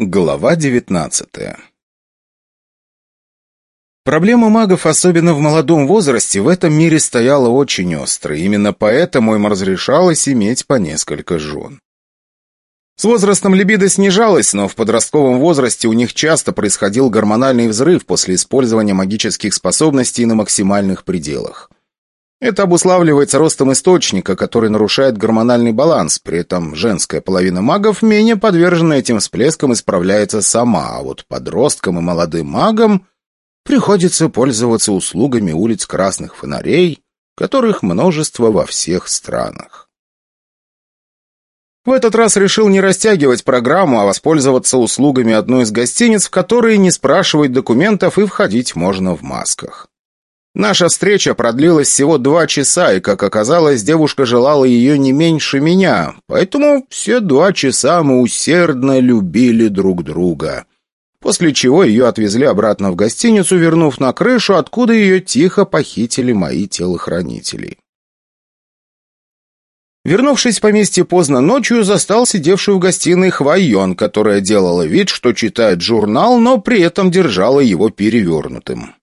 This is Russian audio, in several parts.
Глава 19 Проблема магов, особенно в молодом возрасте, в этом мире стояла очень остро. Именно поэтому им разрешалось иметь по несколько жен. С возрастом либидо снижалось, но в подростковом возрасте у них часто происходил гормональный взрыв после использования магических способностей на максимальных пределах. Это обуславливается ростом источника, который нарушает гормональный баланс, при этом женская половина магов менее подвержена этим всплескам и справляется сама, а вот подросткам и молодым магам приходится пользоваться услугами улиц красных фонарей, которых множество во всех странах. В этот раз решил не растягивать программу, а воспользоваться услугами одной из гостиниц, в которые не спрашивают документов и входить можно в масках. Наша встреча продлилась всего два часа, и, как оказалось, девушка желала ее не меньше меня, поэтому все два часа мы усердно любили друг друга. После чего ее отвезли обратно в гостиницу, вернув на крышу, откуда ее тихо похитили мои телохранители. Вернувшись в поместье поздно ночью, застал сидевшую в гостиной Хвайон, которая делала вид, что читает журнал, но при этом держала его перевернутым.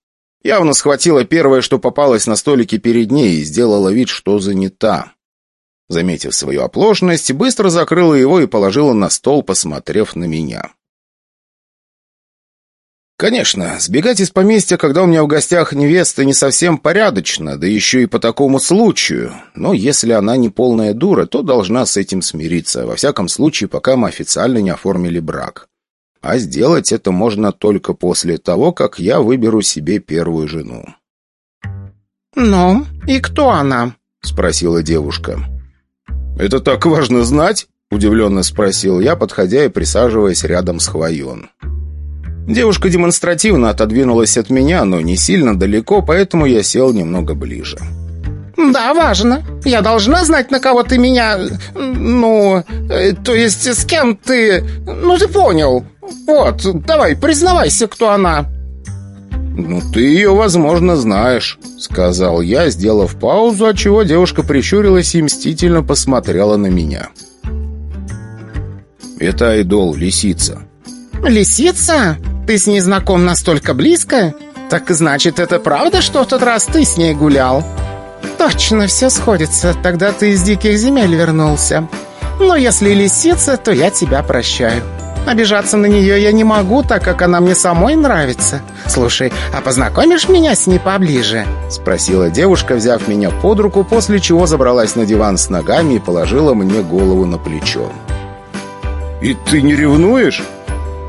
Явно схватила первое, что попалось на столике перед ней, и сделала вид, что занята. Заметив свою оплошность, быстро закрыла его и положила на стол, посмотрев на меня. Конечно, сбегать из поместья, когда у меня в гостях невеста, не совсем порядочно, да еще и по такому случаю. Но если она не полная дура, то должна с этим смириться, во всяком случае, пока мы официально не оформили брак. А сделать это можно только после того, как я выберу себе первую жену. «Ну, и кто она?» — спросила девушка. «Это так важно знать?» — удивленно спросил я, подходя и присаживаясь рядом с Хвоен. Девушка демонстративно отодвинулась от меня, но не сильно далеко, поэтому я сел немного ближе. «Да, важно. Я должна знать, на кого ты меня... Ну, э, то есть с кем ты... Ну, ты понял. «Вот, давай, признавайся, кто она!» «Ну, ты ее, возможно, знаешь», — сказал я, сделав паузу, отчего девушка прищурилась и мстительно посмотрела на меня. «Это Айдол, лисица». «Лисица? Ты с ней знаком настолько близко? Так значит, это правда, что в тот раз ты с ней гулял?» «Точно, все сходится. Тогда ты из диких земель вернулся. Но если лисица, то я тебя прощаю». Обижаться на нее я не могу, так как она мне самой нравится. Слушай, а познакомишь меня с ней поближе?» Спросила девушка, взяв меня под руку, после чего забралась на диван с ногами и положила мне голову на плечо. «И ты не ревнуешь?»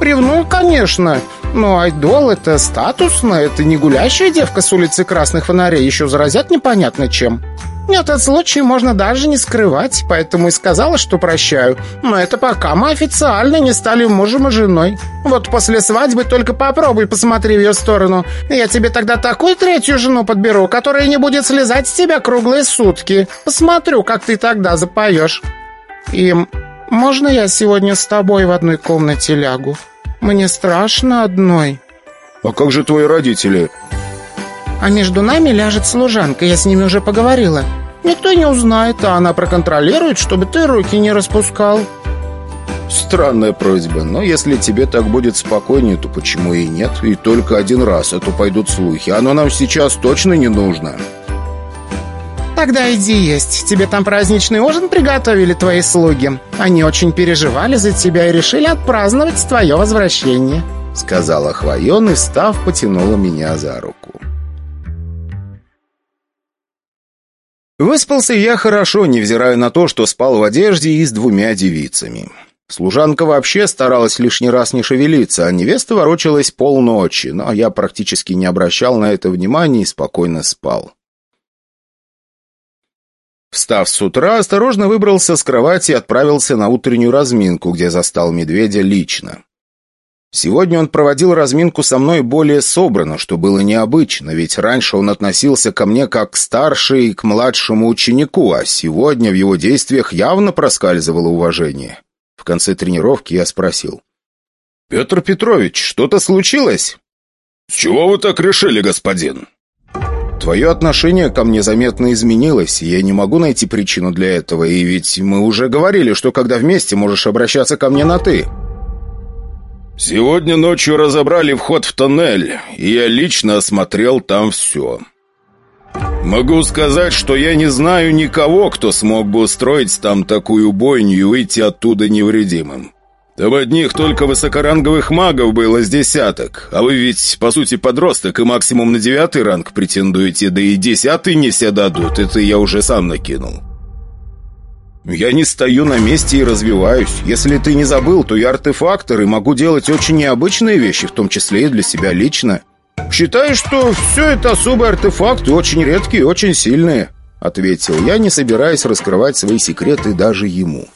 «Ревную, конечно. Но айдол — это статусно, это не гулящая девка с улицы Красных Фонарей, еще заразят непонятно чем». Этот случай можно даже не скрывать, поэтому и сказала, что прощаю. Но это пока мы официально не стали мужем и женой. Вот после свадьбы только попробуй посмотри в ее сторону. Я тебе тогда такую третью жену подберу, которая не будет слезать с тебя круглые сутки. Посмотрю, как ты тогда запоешь. Им, можно я сегодня с тобой в одной комнате лягу? Мне страшно одной. А как же твои родители? А между нами ляжет служанка, я с ними уже поговорила. Никто не узнает, а она проконтролирует, чтобы ты руки не распускал. Странная просьба, но если тебе так будет спокойнее, то почему и нет? И только один раз, а то пойдут слухи. Оно нам сейчас точно не нужно. Тогда иди есть. Тебе там праздничный ужин приготовили твои слуги. Они очень переживали за тебя и решили отпраздновать твое возвращение. Сказала Хвоен и, став, потянула меня за руку. Выспался я хорошо, невзирая на то, что спал в одежде и с двумя девицами. Служанка вообще старалась лишний раз не шевелиться, а невеста ворочалась полночи, но я практически не обращал на это внимания и спокойно спал. Встав с утра, осторожно выбрался с кровати и отправился на утреннюю разминку, где застал медведя лично. Сегодня он проводил разминку со мной более собрано, что было необычно, ведь раньше он относился ко мне как к старшей к младшему ученику, а сегодня в его действиях явно проскальзывало уважение. В конце тренировки я спросил. «Петр Петрович, что-то случилось?» «С чего вы так решили, господин?» «Твое отношение ко мне заметно изменилось, и я не могу найти причину для этого, и ведь мы уже говорили, что когда вместе можешь обращаться ко мне на «ты». Сегодня ночью разобрали вход в тоннель, и я лично осмотрел там все. Могу сказать, что я не знаю никого, кто смог бы устроить там такую бойню и выйти оттуда невредимым. Там одних только высокоранговых магов было с десяток, а вы ведь, по сути, подросток и максимум на девятый ранг претендуете, да и десятый не все дадут, это я уже сам накинул. Я не стою на месте и развиваюсь. Если ты не забыл, то я артефактор и могу делать очень необычные вещи, в том числе и для себя лично. Считаю, что все это особые артефакты, очень редкие очень сильные, ответил я, не собираясь раскрывать свои секреты даже ему.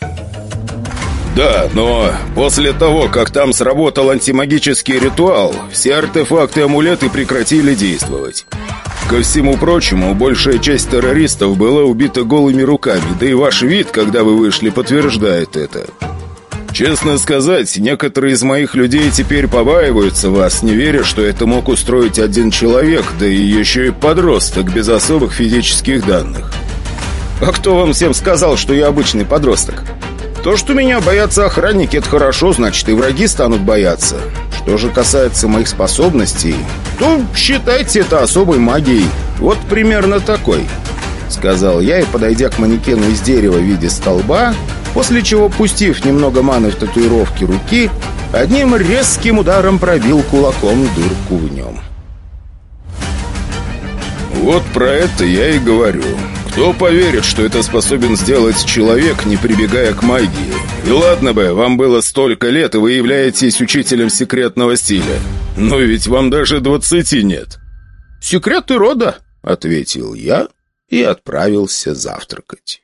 Да, но после того, как там сработал антимагический ритуал, все артефакты и амулеты прекратили действовать. Ко всему прочему, большая часть террористов была убита голыми руками, да и ваш вид, когда вы вышли, подтверждает это. Честно сказать, некоторые из моих людей теперь побаиваются вас, не веря, что это мог устроить один человек, да и еще и подросток без особых физических данных. А кто вам всем сказал, что я обычный подросток? То, что меня боятся охранники, это хорошо, значит и враги станут бояться. Что же касается моих способностей, то считайте это особой магией. Вот примерно такой. Сказал я и, подойдя к манекену из дерева в виде столба, после чего, пустив немного маны в татуировки руки, одним резким ударом пробил кулаком дырку в нем. Вот про это я и говорю. Кто поверит, что это способен сделать человек, не прибегая к магии? И ладно бы, вам было столько лет, и вы являетесь учителем секретного стиля. Но ведь вам даже двадцати нет. «Секреты рода», — ответил я и отправился завтракать.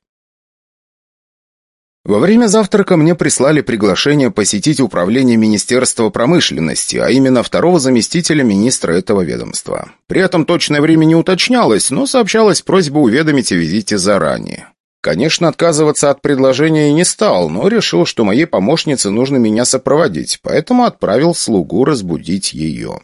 Во время завтрака мне прислали приглашение посетить управление Министерства промышленности, а именно второго заместителя министра этого ведомства. При этом точное время не уточнялось, но сообщалась просьба уведомить о визите заранее. Конечно, отказываться от предложения не стал, но решил, что моей помощнице нужно меня сопроводить, поэтому отправил слугу разбудить ее.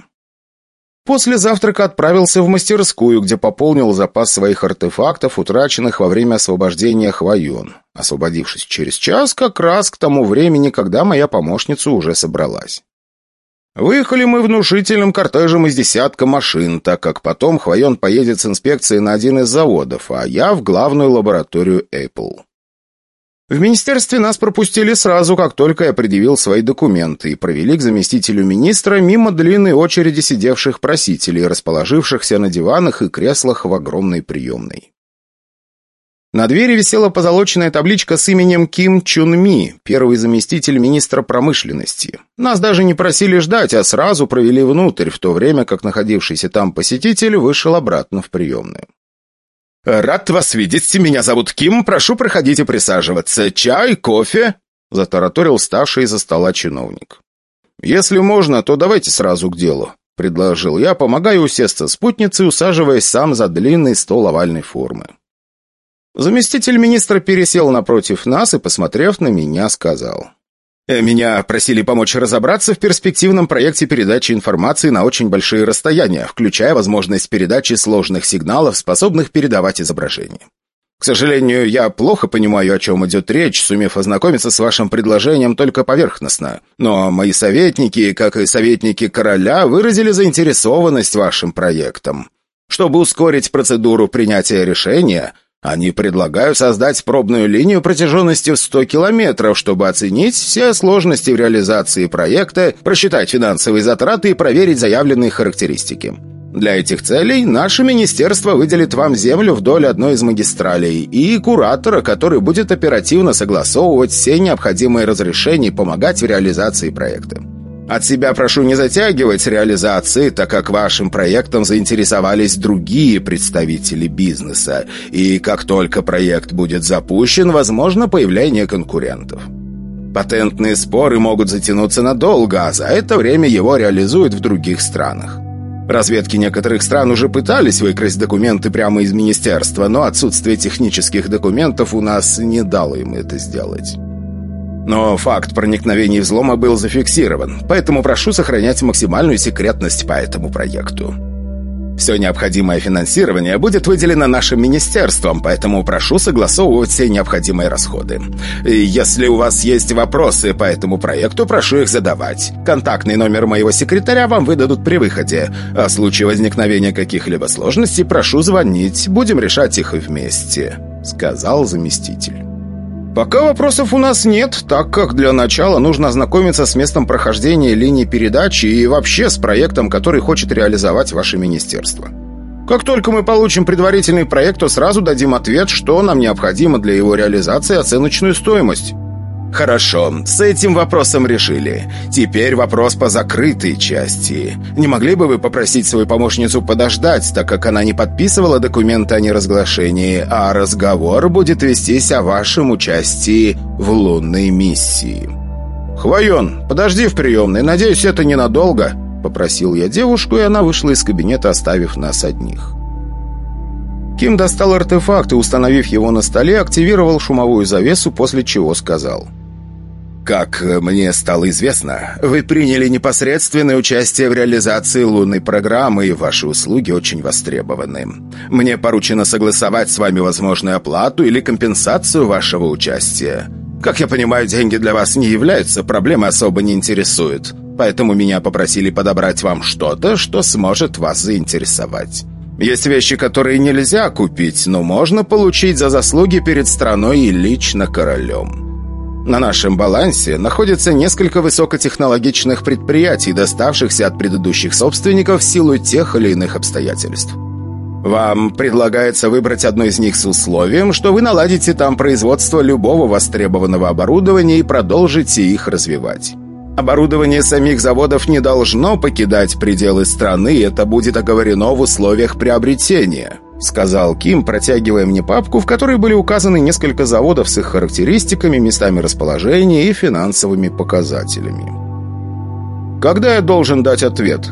После завтрака отправился в мастерскую, где пополнил запас своих артефактов, утраченных во время освобождения Хвоен, освободившись через час как раз к тому времени, когда моя помощница уже собралась. Выехали мы внушительным кортежем из десятка машин, так как потом Хвоен поедет с инспекцией на один из заводов, а я в главную лабораторию Apple. В министерстве нас пропустили сразу, как только я предъявил свои документы, и провели к заместителю министра мимо длинной очереди сидевших просителей, расположившихся на диванах и креслах в огромной приемной. На двери висела позолоченная табличка с именем Ким Чун Ми, первый заместитель министра промышленности. Нас даже не просили ждать, а сразу провели внутрь, в то время как находившийся там посетитель вышел обратно в приемную. «Рад вас видеть. Меня зовут Ким. Прошу, проходите присаживаться. Чай, кофе?» Затараторил ставший за стола чиновник. «Если можно, то давайте сразу к делу», — предложил я, помогая усесться спутнице, усаживаясь сам за длинный стол овальной формы. Заместитель министра пересел напротив нас и, посмотрев на меня, сказал. Э, меня просили помочь разобраться в перспективном проекте передачи информации на очень большие расстояния, включая возможность передачи сложных сигналов, способных передавать изображение. К сожалению, я плохо понимаю, о чем идет речь, сумев ознакомиться с вашим предложением только поверхностно. Но мои советники, как и советники короля, выразили заинтересованность вашим проектом. Чтобы ускорить процедуру принятия решения, они предлагают создать пробную линию протяженностью в 100 километров, чтобы оценить все сложности в реализации проекта, просчитать финансовые затраты и проверить заявленные характеристики. Для этих целей наше министерство выделит вам землю вдоль одной из магистралей и куратора, который будет оперативно согласовывать все необходимые разрешения и помогать в реализации проекта. От себя прошу не затягивать с реализацией, так как вашим проектом заинтересовались другие представители бизнеса, и как только проект будет запущен, возможно появление конкурентов. Патентные споры могут затянуться надолго, а за это время его реализуют в других странах. Разведки некоторых стран уже пытались выкрасть документы прямо из министерства, но отсутствие технических документов у нас не дало им это сделать. Но факт проникновения взлома был зафиксирован, поэтому прошу сохранять максимальную секретность по этому проекту. Все необходимое финансирование будет выделено нашим министерством, поэтому прошу согласовывать все необходимые расходы. И если у вас есть вопросы по этому проекту, прошу их задавать. Контактный номер моего секретаря вам выдадут при выходе. А в случае возникновения каких-либо сложностей, прошу звонить. Будем решать их вместе», — сказал заместитель. «Пока вопросов у нас нет, так как для начала нужно ознакомиться с местом прохождения линии передачи и вообще с проектом, который хочет реализовать ваше министерство. Как только мы получим предварительный проект, то сразу дадим ответ, что нам необходимо для его реализации оценочную стоимость». «Хорошо, с этим вопросом решили. Теперь вопрос по закрытой части. Не могли бы вы попросить свою помощницу подождать, так как она не подписывала документы о неразглашении, а разговор будет вестись о вашем участии в лунной миссии?» «Хвоен, подожди в приемной. Надеюсь, это ненадолго», — попросил я девушку, и она вышла из кабинета, оставив нас одних. Ким достал артефакт и, установив его на столе, активировал шумовую завесу, после чего сказал — как мне стало известно, вы приняли непосредственное участие в реализации лунной программы, и ваши услуги очень востребованы. Мне поручено согласовать с вами возможную оплату или компенсацию вашего участия. Как я понимаю, деньги для вас не являются проблемой, особо не интересуют. Поэтому меня попросили подобрать вам что-то, что сможет вас заинтересовать. Есть вещи, которые нельзя купить, но можно получить за заслуги перед страной и лично королем. На нашем балансе находится несколько высокотехнологичных предприятий, доставшихся от предыдущих собственников в силу тех или иных обстоятельств. Вам предлагается выбрать одно из них с условием, что вы наладите там производство любого востребованного оборудования и продолжите их развивать. Оборудование самих заводов не должно покидать пределы страны, это будет оговорено в условиях приобретения сказал Ким, протягивая мне папку, в которой были указаны несколько заводов с их характеристиками, местами расположения и финансовыми показателями. «Когда я должен дать ответ?»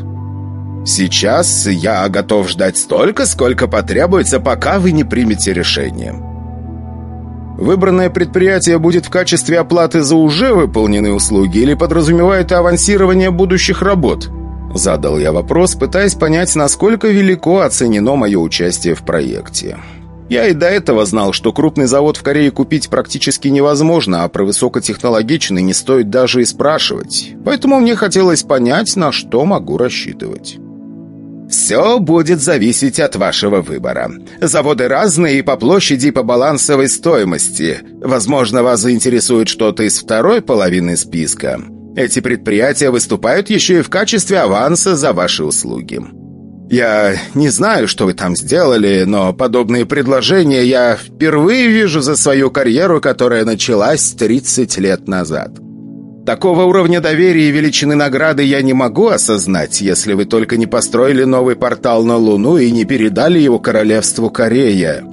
«Сейчас я готов ждать столько, сколько потребуется, пока вы не примете решение». Выбранное предприятие будет в качестве оплаты за уже выполненные услуги или подразумевает авансирование будущих работ – Задал я вопрос, пытаясь понять, насколько велико оценено мое участие в проекте. Я и до этого знал, что крупный завод в Корее купить практически невозможно, а про высокотехнологичный не стоит даже и спрашивать. Поэтому мне хотелось понять, на что могу рассчитывать. Все будет зависеть от вашего выбора. Заводы разные и по площади, и по балансовой стоимости. Возможно, вас заинтересует что-то из второй половины списка. Эти предприятия выступают еще и в качестве аванса за ваши услуги. Я не знаю, что вы там сделали, но подобные предложения я впервые вижу за свою карьеру, которая началась 30 лет назад. Такого уровня доверия и величины награды я не могу осознать, если вы только не построили новый портал на Луну и не передали его королевству Корея.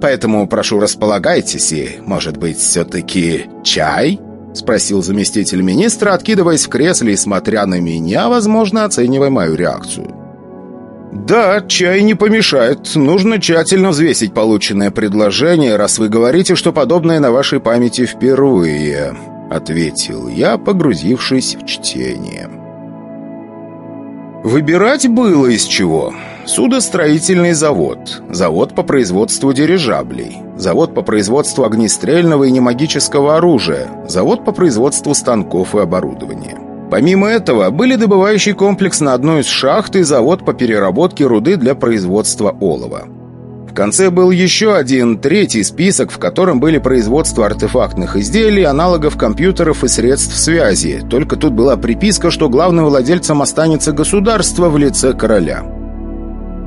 Поэтому прошу располагайтесь и, может быть, все-таки чай?» Спросил заместитель министра, откидываясь в кресле и смотря на меня, возможно, оценивая мою реакцию. «Да, чай не помешает. Нужно тщательно взвесить полученное предложение, раз вы говорите, что подобное на вашей памяти впервые», — ответил я, погрузившись в чтение. Выбирать было из чего. Судостроительный завод, завод по производству дирижаблей, завод по производству огнестрельного и немагического оружия, завод по производству станков и оборудования. Помимо этого, были добывающий комплекс на одной из шахт и завод по переработке руды для производства олова. В конце был еще один, третий список, в котором были производство артефактных изделий, аналогов компьютеров и средств связи. Только тут была приписка, что главным владельцем останется государство в лице короля.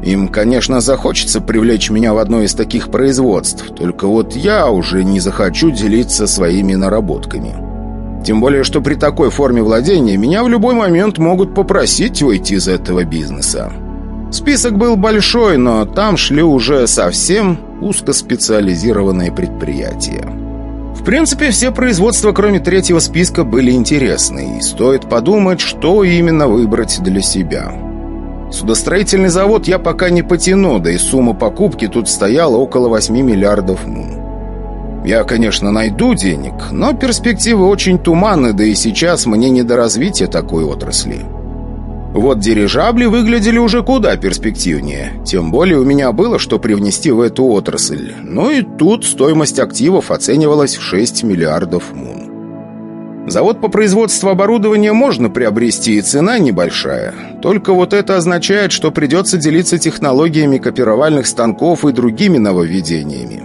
Им, конечно, захочется привлечь меня в одно из таких производств, только вот я уже не захочу делиться своими наработками. Тем более, что при такой форме владения меня в любой момент могут попросить выйти из этого бизнеса. Список был большой, но там шли уже совсем узкоспециализированные предприятия. В принципе, все производства, кроме третьего списка, были интересны, и стоит подумать, что именно выбрать для себя. Судостроительный завод я пока не потяну, да и сумма покупки тут стояла около 8 миллиардов мун. Я, конечно, найду денег, но перспективы очень туманны, да и сейчас мне не до развития такой отрасли. Вот дирижабли выглядели уже куда перспективнее. Тем более у меня было что привнести в эту отрасль. Ну и тут стоимость активов оценивалась в 6 миллиардов мун. Завод по производству оборудования можно приобрести, и цена небольшая. Только вот это означает, что придется делиться технологиями копировальных станков и другими нововведениями.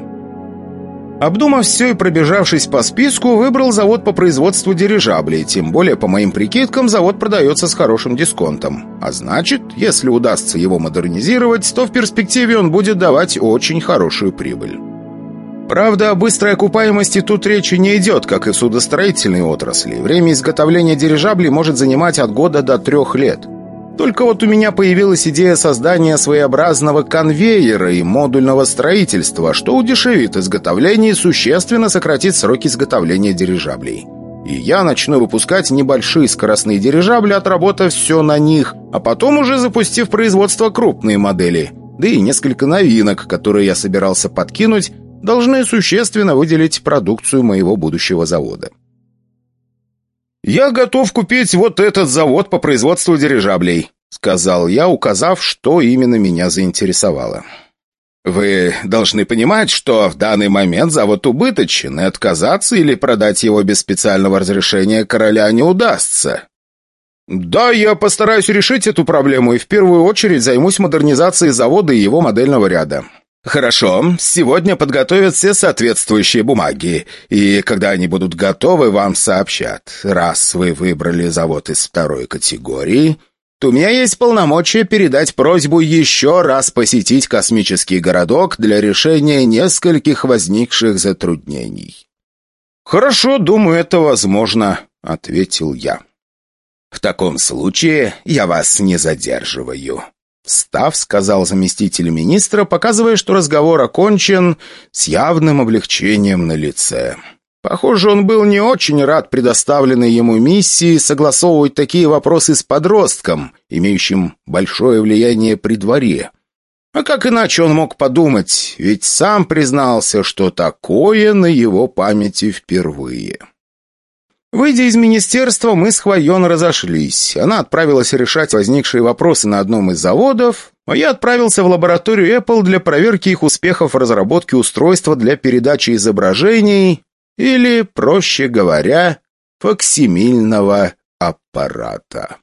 Обдумав все и пробежавшись по списку, выбрал завод по производству дирижаблей. Тем более, по моим прикидкам, завод продается с хорошим дисконтом. А значит, если удастся его модернизировать, то в перспективе он будет давать очень хорошую прибыль. Правда, о быстрой окупаемости тут речи не идет, как и в судостроительной отрасли. Время изготовления дирижаблей может занимать от года до трех лет. Только вот у меня появилась идея создания своеобразного конвейера и модульного строительства, что удешевит изготовление и существенно сократит сроки изготовления дирижаблей. И я начну выпускать небольшие скоростные дирижабли, отработав все на них, а потом уже запустив производство крупные модели. Да и несколько новинок, которые я собирался подкинуть, должны существенно выделить продукцию моего будущего завода. «Я готов купить вот этот завод по производству дирижаблей», сказал я, указав, что именно меня заинтересовало. «Вы должны понимать, что в данный момент завод убыточен, и отказаться или продать его без специального разрешения короля не удастся». «Да, я постараюсь решить эту проблему и в первую очередь займусь модернизацией завода и его модельного ряда. «Хорошо, сегодня подготовят все соответствующие бумаги, и когда они будут готовы, вам сообщат. Раз вы выбрали завод из второй категории, то у меня есть полномочия передать просьбу еще раз посетить космический городок для решения нескольких возникших затруднений». «Хорошо, думаю, это возможно», — ответил я. «В таком случае я вас не задерживаю». Встав, сказал заместитель министра, показывая, что разговор окончен, с явным облегчением на лице. Похоже, он был не очень рад предоставленной ему миссии согласовывать такие вопросы с подростком, имеющим большое влияние при дворе. А как иначе он мог подумать, ведь сам признался, что такое на его памяти впервые. Выйдя из министерства, мы с Хвайон разошлись. Она отправилась решать возникшие вопросы на одном из заводов, а я отправился в лабораторию Apple для проверки их успехов в разработке устройства для передачи изображений или, проще говоря, факсимильного аппарата.